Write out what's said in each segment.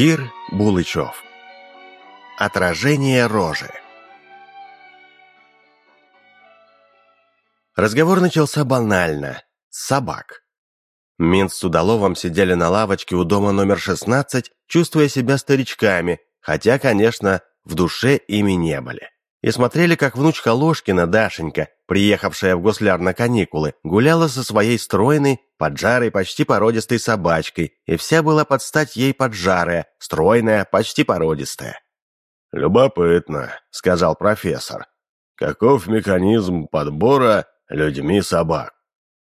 Кир Булычев Отражение рожи Разговор начался банально, собак. Минц с Удаловым сидели на лавочке у дома номер 16, чувствуя себя старичками, хотя, конечно, в душе ими не были. И смотрели, как внучка Ложкина, Дашенька, приехавшая в гусляр на каникулы, гуляла со своей стройной, поджарой, почти породистой собачкой, и вся была под стать ей поджарая, стройная, почти породистая. «Любопытно», — сказал профессор. «Каков механизм подбора людьми собак?»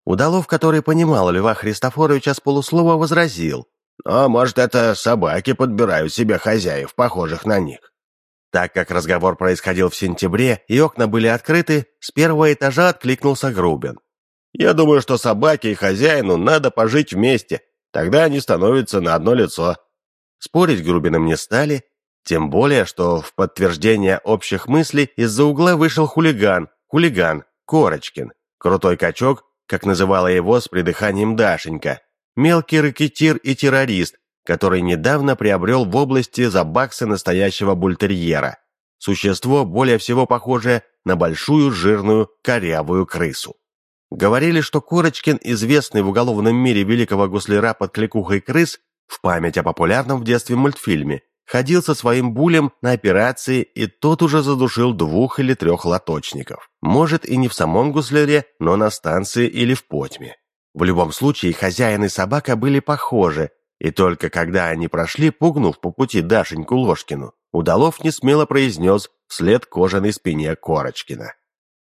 Удалов, который понимал Льва Христофоровича с полуслова, возразил. «Но, может, это собаки подбирают себе хозяев, похожих на них». Так как разговор происходил в сентябре и окна были открыты, с первого этажа откликнулся Грубин. «Я думаю, что собаке и хозяину надо пожить вместе, тогда они становятся на одно лицо». Спорить Грубиным не стали, тем более, что в подтверждение общих мыслей из-за угла вышел хулиган, хулиган, Корочкин, крутой качок, как называла его с придыханием Дашенька, мелкий ракетир и террорист, который недавно приобрел в области за баксы настоящего бультерьера. Существо, более всего похожее на большую жирную корявую крысу. Говорили, что Корочкин, известный в уголовном мире великого гусляра под кликухой крыс, в память о популярном в детстве мультфильме, ходил со своим булем на операции, и тот уже задушил двух или трех лоточников. Может, и не в самом гусляре, но на станции или в потьме. В любом случае, хозяин и собака были похожи, и только когда они прошли, пугнув по пути Дашеньку Ложкину, Удалов не смело произнес вслед кожаной спине Корочкина.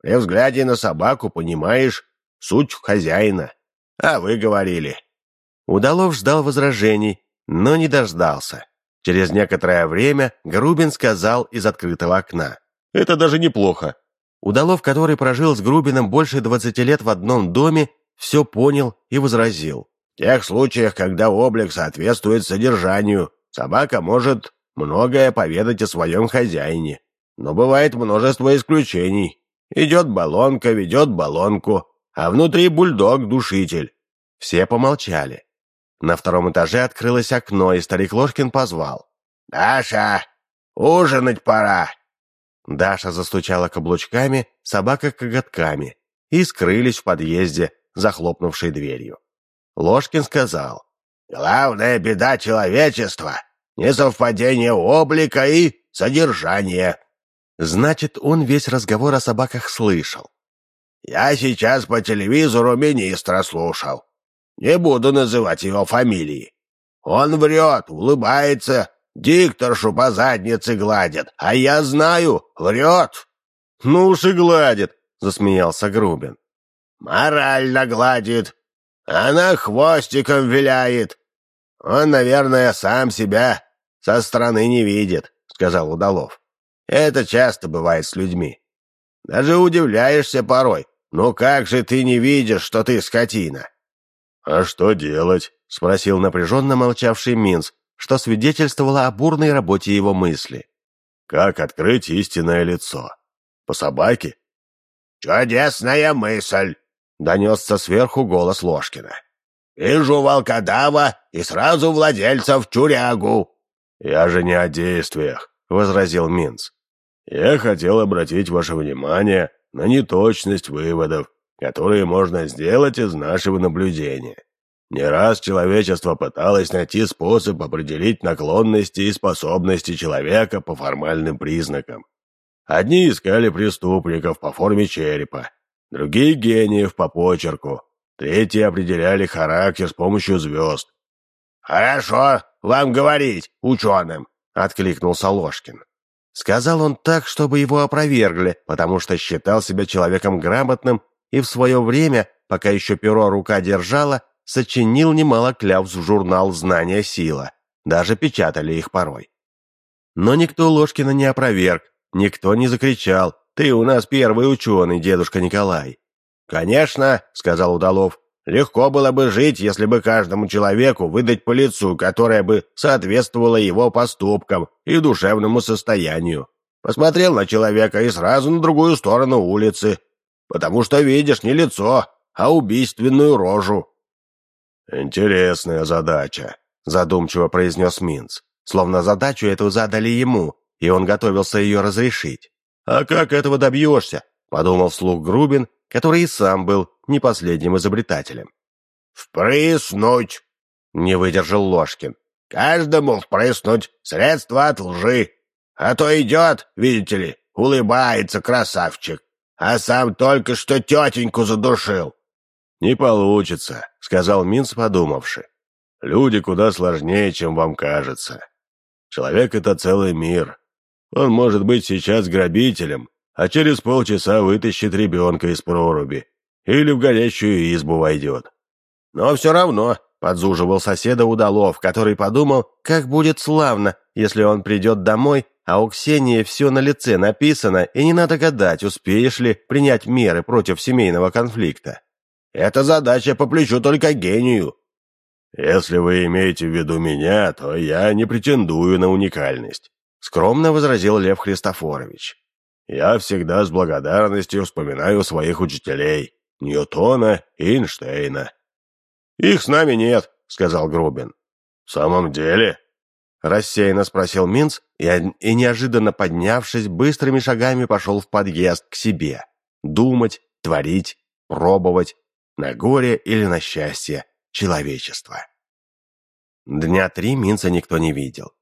«При взгляде на собаку понимаешь суть хозяина. А вы говорили». Удалов ждал возражений, но не дождался. Через некоторое время Грубин сказал из открытого окна. «Это даже неплохо». Удалов, который прожил с Грубином больше двадцати лет в одном доме, все понял и возразил. Тех случаях, когда облик соответствует содержанию, собака может многое поведать о своем хозяине. Но бывает множество исключений. Идет баллонка, ведет баллонку, а внутри бульдог-душитель. Все помолчали. На втором этаже открылось окно, и старик Ложкин позвал. «Даша, ужинать пора!» Даша застучала каблучками, собака коготками, и скрылись в подъезде, захлопнувшей дверью. Ложкин сказал. «Главная беда человечества — несовпадение облика и содержания». Значит, он весь разговор о собаках слышал. «Я сейчас по телевизору министра слушал. Не буду называть его фамилии. Он врет, улыбается, дикторшу по заднице гладит, а я знаю, врет». «Ну уж и гладит», — засмеялся Грубин. «Морально гладит, она хвостиком виляет. Он, наверное, сам себя со стороны не видит, сказал Удалов. Это часто бывает с людьми. Даже удивляешься порой. Ну как же ты не видишь, что ты скотина? А что делать? спросил напряженно молчавший Минц, что свидетельствовало о бурной работе его мысли. Как открыть истинное лицо? По собаке? Чудесная мысль, Донесся сверху голос Ложкина. «Вижу волкодава и сразу владельца в тюрягу». «Я же не о действиях», — возразил Минц. «Я хотел обратить ваше внимание на неточность выводов, которые можно сделать из нашего наблюдения. Не раз человечество пыталось найти способ определить наклонности и способности человека по формальным признакам. Одни искали преступников по форме черепа, другие гениев по почерку, третьи определяли характер с помощью звезд. «Хорошо вам говорить, ученым», — откликнулся Ложкин. Сказал он так, чтобы его опровергли, потому что считал себя человеком грамотным и в свое время, пока еще перо рука держала, сочинил немало клявз в журнал «Знания сила». Даже печатали их порой. Но никто Ложкина не опроверг, никто не закричал ты у нас первый ученый, дедушка Николай». «Конечно», — сказал Удалов, — «легко было бы жить, если бы каждому человеку выдать по лицу, которое бы соответствовало его поступкам и душевному состоянию. Посмотрел на человека и сразу на другую сторону улицы, потому что видишь не лицо, а убийственную рожу». «Интересная задача», — задумчиво произнес Минц. словно задачу эту задали ему, и он готовился ее разрешить. «А как этого добьешься?» – подумал вслух Грубин, который и сам был не последним изобретателем. «Впрыснуть!» — не выдержал Ложкин. «Каждому впрыснуть средства от лжи. А то идет, видите ли, улыбается красавчик, а сам только что тетеньку задушил». «Не получится», — сказал Минц, подумавши. «Люди куда сложнее, чем вам кажется. Человек — это целый мир. Он может быть сейчас грабителем, а через полчаса вытащит ребенка из проруби или в горящую избу войдет. Но все равно, подзуживал соседа Удалов, который подумал, как будет славно, если он придет домой, а у Ксении все на лице написано, и не надо гадать, успеешь ли принять меры против семейного конфликта. Эта задача по плечу только гению. Если вы имеете в виду меня, то я не претендую на уникальность, скромно возразил Лев Христофорович. Я всегда с благодарностью вспоминаю своих учителей, Ньютона и Эйнштейна. «Их с нами нет», — сказал Грубин. «В самом деле?» Рассеянно спросил Минц и, и, неожиданно поднявшись, быстрыми шагами пошел в подъезд к себе. Думать, творить, пробовать, на горе или на счастье человечества. Дня три Минца никто не видел.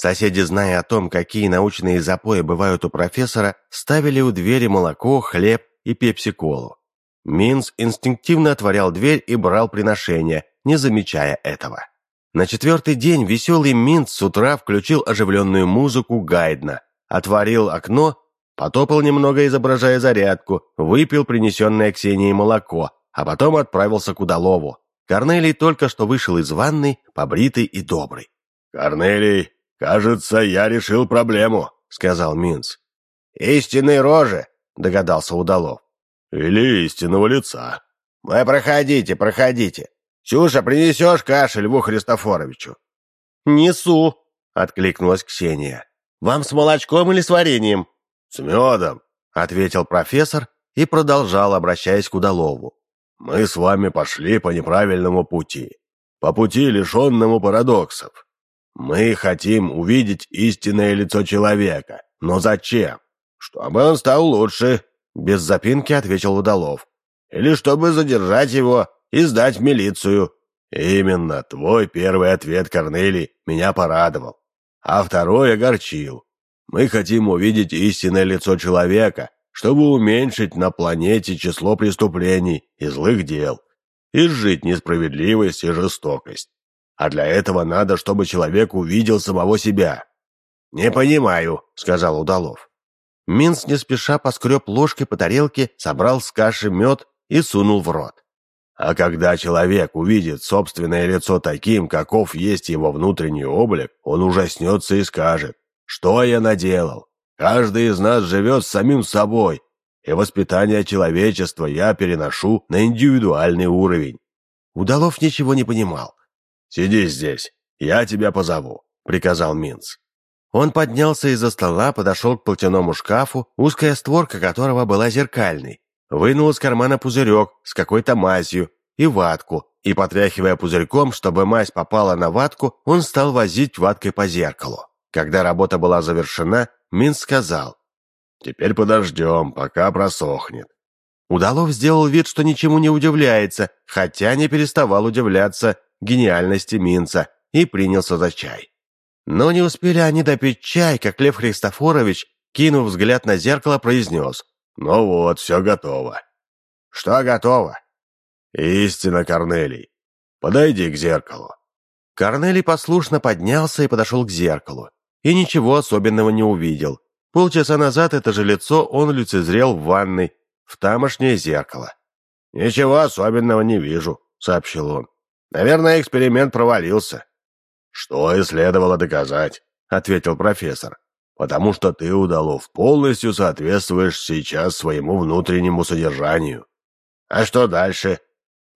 Соседи, зная о том, какие научные запои бывают у профессора, ставили у двери молоко, хлеб и пепси-колу. Минц инстинктивно отворял дверь и брал приношение, не замечая этого. На четвертый день веселый Минц с утра включил оживленную музыку Гайдна, отворил окно, потопал немного, изображая зарядку, выпил принесенное Ксенией молоко, а потом отправился к удалову. Корнелий только что вышел из ванной, побритый и добрый. «Корнелий, кажется, я решил проблему», — сказал Минц. «Истинной рожи», — догадался Удалов. Или истинного лица. Вы проходите, проходите. Сюша, принесешь кашель Льву Христофоровичу? Несу, откликнулась Ксения. Вам с молочком или с вареньем? С медом, ответил профессор и продолжал, обращаясь к Удалову. Мы с вами пошли по неправильному пути. По пути, лишенному парадоксов. Мы хотим увидеть истинное лицо человека. Но зачем? Чтобы он стал лучше, без запинки ответил Удалов. «Или чтобы задержать его и сдать в милицию». «Именно, твой первый ответ, Корнелий, меня порадовал. А второй огорчил. Мы хотим увидеть истинное лицо человека, чтобы уменьшить на планете число преступлений и злых дел, изжить несправедливость и жестокость. А для этого надо, чтобы человек увидел самого себя». «Не понимаю», — сказал Удалов. Минц не спеша поскреб ложкой по тарелке, собрал с каши мед и сунул в рот. А когда человек увидит собственное лицо таким, каков есть его внутренний облик, он ужаснется и скажет, что я наделал. Каждый из нас живет самим собой, и воспитание человечества я переношу на индивидуальный уровень. Удалов ничего не понимал. «Сиди здесь, я тебя позову», — приказал Минц. Он поднялся из-за стола, подошел к платяному шкафу, узкая створка которого была зеркальной, вынул из кармана пузырек с какой-то мазью и ватку, и, потряхивая пузырьком, чтобы мазь попала на ватку, он стал возить ваткой по зеркалу. Когда работа была завершена, Мин сказал, «Теперь подождем, пока просохнет». Удалов сделал вид, что ничему не удивляется, хотя не переставал удивляться гениальности Минца, и принялся за чай. Но не успели они допить чай, как Лев Христофорович, кинув взгляд на зеркало, произнес. «Ну вот, все готово». «Что готово?» «Истина, Корнелий. Подойди к зеркалу». Корнелий послушно поднялся и подошел к зеркалу. И ничего особенного не увидел. Полчаса назад это же лицо он лицезрел в ванной, в тамошнее зеркало. «Ничего особенного не вижу», — сообщил он. «Наверное, эксперимент провалился». «Что и следовало доказать», — ответил профессор. «Потому что ты, Удалов, полностью соответствуешь сейчас своему внутреннему содержанию». «А что дальше?»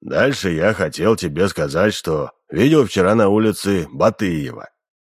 «Дальше я хотел тебе сказать, что видел вчера на улице Батыева.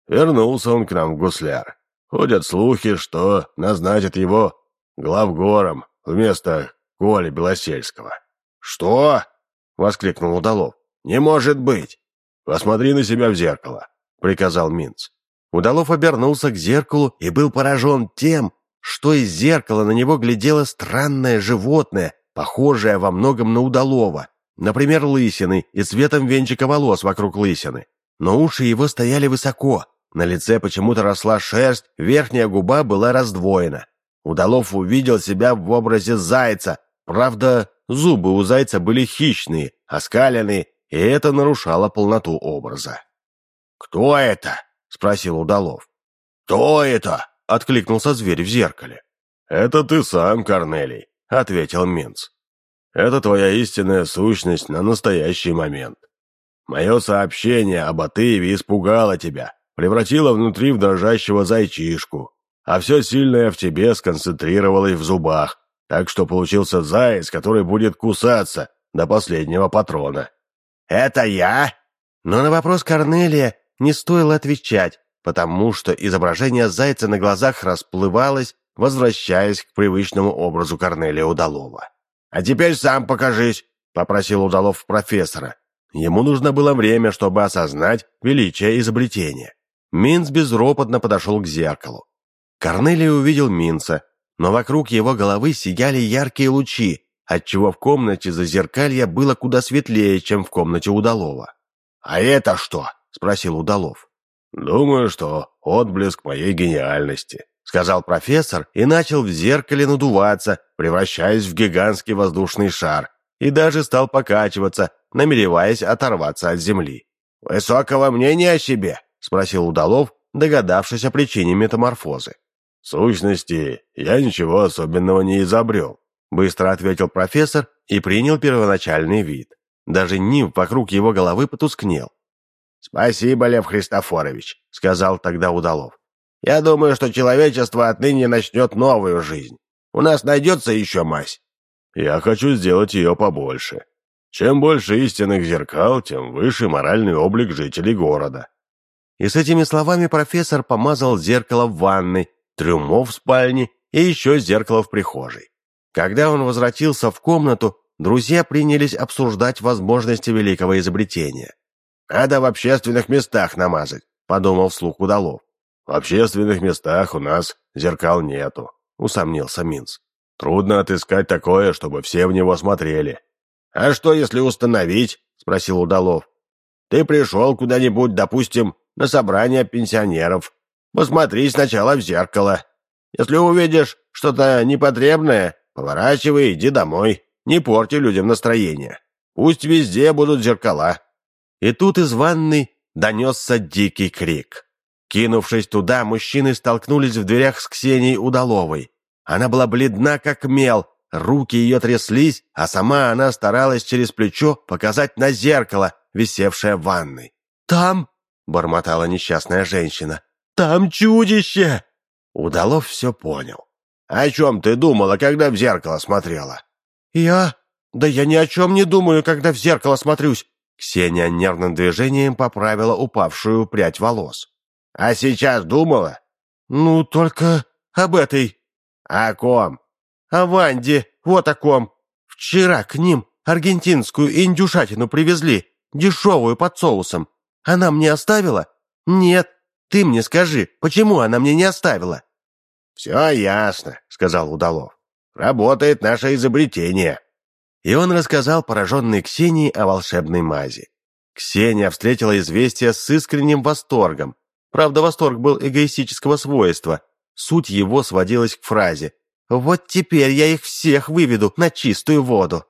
Вернулся он к нам в гусляр. Ходят слухи, что назначат его главгором вместо Коли Белосельского». «Что?» — воскликнул Удалов. «Не может быть!» «Посмотри на себя в зеркало», — приказал Минц. Удалов обернулся к зеркалу и был поражен тем, что из зеркала на него глядело странное животное, похожее во многом на удалова, например, лысины и цветом венчика волос вокруг лысины. Но уши его стояли высоко, на лице почему-то росла шерсть, верхняя губа была раздвоена. Удалов увидел себя в образе зайца, правда, зубы у зайца были хищные, оскаленные, и это нарушало полноту образа. «Кто это?» — спросил Удалов. «Кто это?» — откликнулся зверь в зеркале. «Это ты сам, Корнелий», — ответил Минц. «Это твоя истинная сущность на настоящий момент. Мое сообщение об Атееве испугало тебя, превратило внутри в дрожащего зайчишку, а все сильное в тебе сконцентрировалось в зубах, так что получился заяц, который будет кусаться до последнего патрона». «Это я?» Но на вопрос Корнелия не стоило отвечать, потому что изображение зайца на глазах расплывалось, возвращаясь к привычному образу Корнелия Удалова. «А теперь сам покажись», — попросил Удалов профессора. Ему нужно было время, чтобы осознать величие изобретения. Минц безропотно подошел к зеркалу. Корнелий увидел Минца, но вокруг его головы сияли яркие лучи, отчего в комнате зазеркалья было куда светлее, чем в комнате Удалова. «А это что?» — спросил Удалов. «Думаю, что отблеск моей гениальности», — сказал профессор и начал в зеркале надуваться, превращаясь в гигантский воздушный шар, и даже стал покачиваться, намереваясь оторваться от земли. «Высокого мнения о себе?» — спросил Удалов, догадавшись о причине метаморфозы. «В сущности, я ничего особенного не изобрел», — быстро ответил профессор и принял первоначальный вид. Даже нимб вокруг его головы потускнел. «Спасибо, Лев Христофорович», — сказал тогда Удалов. «Я думаю, что человечество отныне начнет новую жизнь. У нас найдется еще мазь». «Я хочу сделать ее побольше. Чем больше истинных зеркал, тем выше моральный облик жителей города». И с этими словами профессор помазал зеркало в ванной, трюмо в спальне и еще зеркало в прихожей. Когда он возвратился в комнату, друзья принялись обсуждать возможности великого изобретения. «Надо в общественных местах намазать», — подумал вслух Удалов. «В общественных местах у нас зеркал нету», — усомнился Минц. «Трудно отыскать такое, чтобы все в него смотрели». «А что, если установить?» — спросил Удалов. «Ты пришел куда-нибудь, допустим, на собрание пенсионеров. Посмотри сначала в зеркало. Если увидишь что-то непотребное, поворачивай, иди домой. Не порти людям настроение. Пусть везде будут зеркала». И тут из ванной донесся дикий крик. Кинувшись туда, мужчины столкнулись в дверях с Ксенией Удаловой. Она была бледна, как мел, руки ее тряслись, а сама она старалась через плечо показать на зеркало, висевшее в ванной. «Там!» — бормотала несчастная женщина. «Там чудище!» Удалов все понял. «О чем ты думала, когда в зеркало смотрела?» «Я? Да я ни о чем не думаю, когда в зеркало смотрюсь. Ксения нервным движением поправила упавшую прядь волос. «А сейчас думала?» «Ну, только об этой». «О ком?» «О Ванде, вот о ком. Вчера к ним аргентинскую индюшатину привезли, дешевую под соусом. Она мне оставила? Нет. Ты мне скажи, почему она мне не оставила?» «Все ясно», — сказал Удалов. «Работает наше изобретение». И он рассказал пораженной Ксении о волшебной мази. Ксения встретила известие с искренним восторгом. Правда, восторг был эгоистического свойства. Суть его сводилась к фразе «Вот теперь я их всех выведу на чистую воду».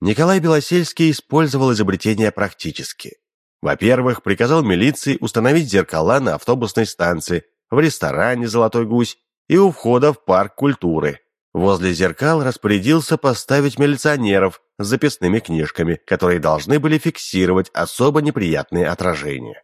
Николай Белосельский использовал изобретение практически. Во-первых, приказал милиции установить зеркала на автобусной станции, в ресторане «Золотой гусь» и у входа в парк культуры. Возле зеркал распорядился поставить милиционеров с записными книжками, которые должны были фиксировать особо неприятные отражения.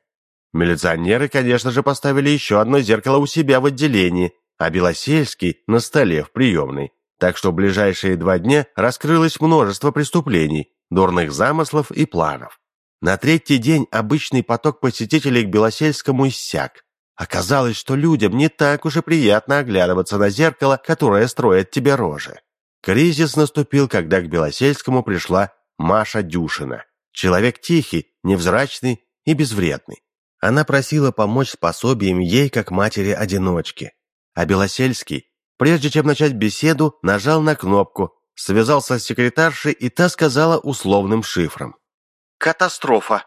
Милиционеры, конечно же, поставили еще одно зеркало у себя в отделении, а Белосельский на столе в приемной. Так что в ближайшие два дня раскрылось множество преступлений, дурных замыслов и планов. На третий день обычный поток посетителей к Белосельскому иссяк. Оказалось, что людям не так уж и приятно оглядываться на зеркало, которое строит тебе рожи. Кризис наступил, когда к Белосельскому пришла Маша Дюшина. Человек тихий, невзрачный и безвредный. Она просила помочь с пособием ей как матери-одиночки. А Белосельский, прежде чем начать беседу, нажал на кнопку, связался с секретаршей, и та сказала условным шифром. «Катастрофа!»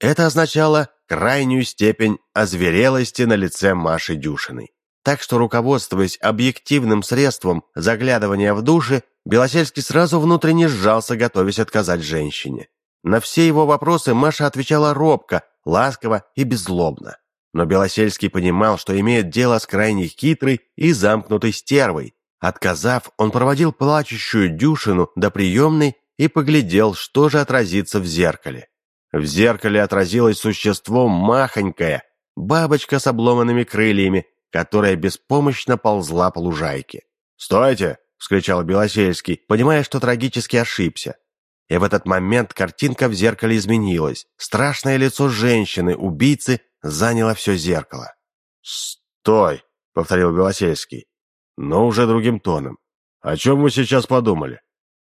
Это означало крайнюю степень озверелости на лице Маши Дюшиной. Так что, руководствуясь объективным средством заглядывания в души, Белосельский сразу внутренне сжался, готовясь отказать женщине. На все его вопросы Маша отвечала робко, ласково и беззлобно. Но Белосельский понимал, что имеет дело с крайне хитрой и замкнутой стервой. Отказав, он проводил плачущую Дюшину до приемной и поглядел, что же отразится в зеркале. В зеркале отразилось существо махонькое, бабочка с обломанными крыльями, которая беспомощно ползла по лужайке. «Стойте!» — вскричал Белосельский, понимая, что трагически ошибся. И в этот момент картинка в зеркале изменилась. Страшное лицо женщины, убийцы, заняло все зеркало. «Стой!» — повторил Белосельский, но уже другим тоном. «О чем вы сейчас подумали?»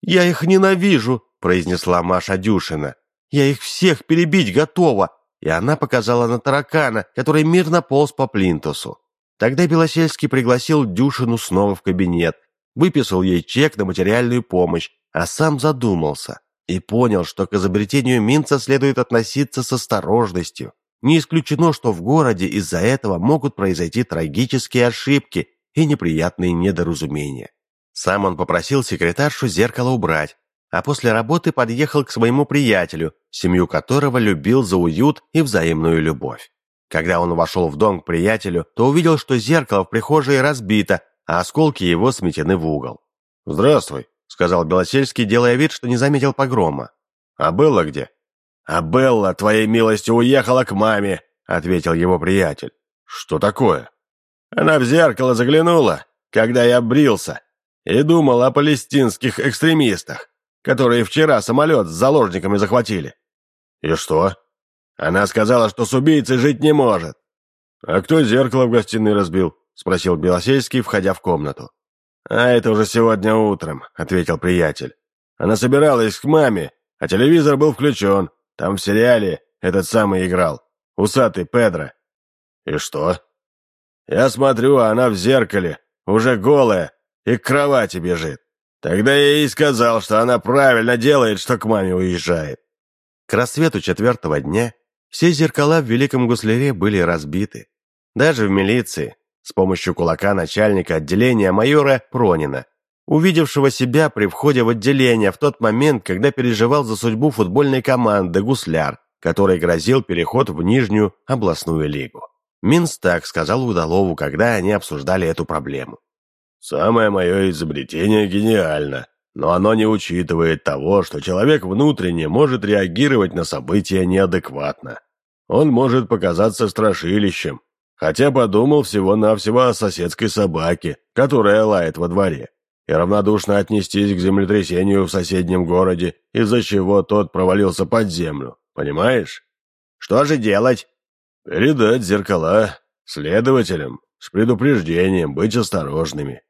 «Я их ненавижу!» — произнесла Маша Дюшина. «Я их всех перебить готова!» И она показала на таракана, который мирно полз по плинтусу. Тогда Белосельский пригласил Дюшину снова в кабинет, выписал ей чек на материальную помощь, а сам задумался и понял, что к изобретению Минца следует относиться с осторожностью. Не исключено, что в городе из-за этого могут произойти трагические ошибки и неприятные недоразумения. Сам он попросил секретаршу зеркало убрать, а после работы подъехал к своему приятелю, семью которого любил за уют и взаимную любовь. Когда он вошел в дом к приятелю, то увидел, что зеркало в прихожей разбито, а осколки его сметены в угол. «Здравствуй», — сказал Белосельский, делая вид, что не заметил погрома. «А Белла где?» «А Белла, твоей милости, уехала к маме», — ответил его приятель. «Что такое?» «Она в зеркало заглянула, когда я брился, и думал о палестинских экстремистах, которые вчера самолет с заложниками захватили». «И что?» Она сказала, что с убийцей жить не может. «А кто зеркало в гостиной разбил?» — спросил Белосельский, входя в комнату. «А это уже сегодня утром», — ответил приятель. «Она собиралась к маме, а телевизор был включен. Там в сериале этот самый играл. Усатый Педро». «И что?» «Я смотрю, а она в зеркале, уже голая, и к кровати бежит. Тогда я ей сказал, что она правильно делает, что к маме уезжает». К рассвету четвертого дня все зеркала в Великом Гусляре были разбиты. Даже в милиции, с помощью кулака начальника отделения майора Пронина, увидевшего себя при входе в отделение в тот момент, когда переживал за судьбу футбольной команды «Гусляр», который грозил переход в Нижнюю областную лигу. Минс так сказал Удалову, когда они обсуждали эту проблему. «Самое мое изобретение гениально, но оно не учитывает того, что человек внутренне может реагировать на события неадекватно. Он может показаться страшилищем, хотя подумал всего-навсего о соседской собаке, которая лает во дворе, и равнодушно отнестись к землетрясению в соседнем городе, из-за чего тот провалился под землю. Понимаешь? Что же делать? Передать зеркала следователям с предупреждением быть осторожными.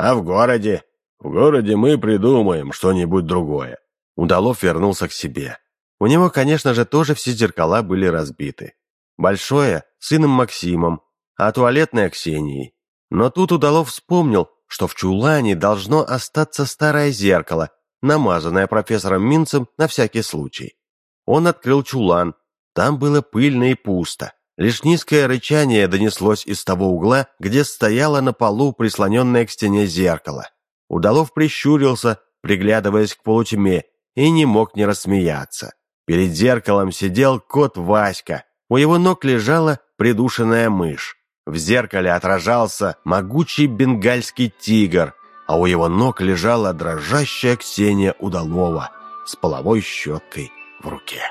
А в городе? В городе мы придумаем что-нибудь другое. Удалов вернулся к себе. У него, конечно же, тоже все зеркала были разбиты. Большое – сыном Максимом, а туалетное – Ксенией. Но тут Удалов вспомнил, что в чулане должно остаться старое зеркало, намазанное профессором Минцем на всякий случай. Он открыл чулан. Там было пыльно и пусто. Лишь низкое рычание донеслось из того угла, где стояло на полу прислоненное к стене зеркало. Удалов прищурился, приглядываясь к полутьме, и не мог не рассмеяться. Перед зеркалом сидел кот Васька. У его ног лежала придушенная мышь. В зеркале отражался могучий бенгальский тигр, а у его ног лежала дрожащая Ксения Удалова с половой щеткой в руке.